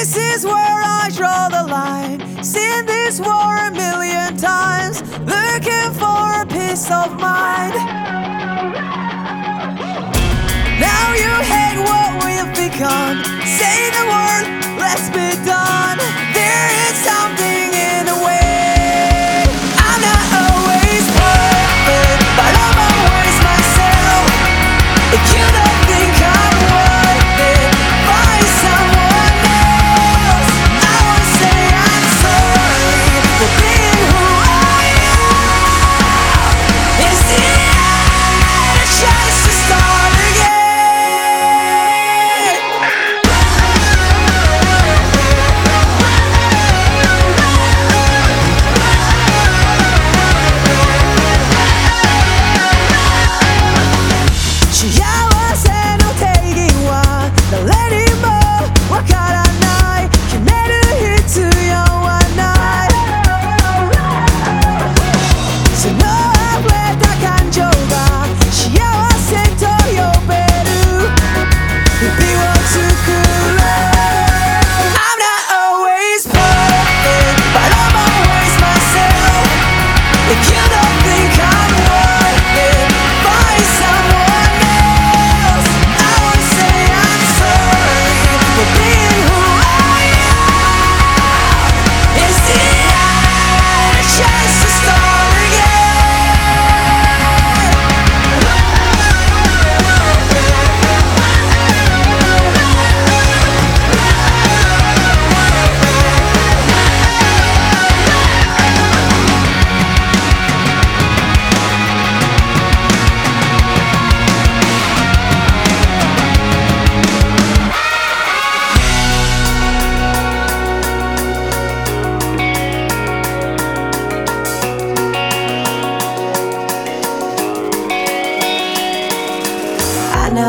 This is where I draw the line. Seen this war a million times, looking for a peace of mind. Now you hate what we've become. Say the word, let's be.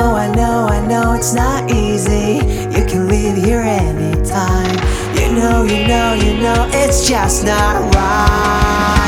know, I know, I know it's not easy. You can leave here anytime. You know, you know, you know it's just not right.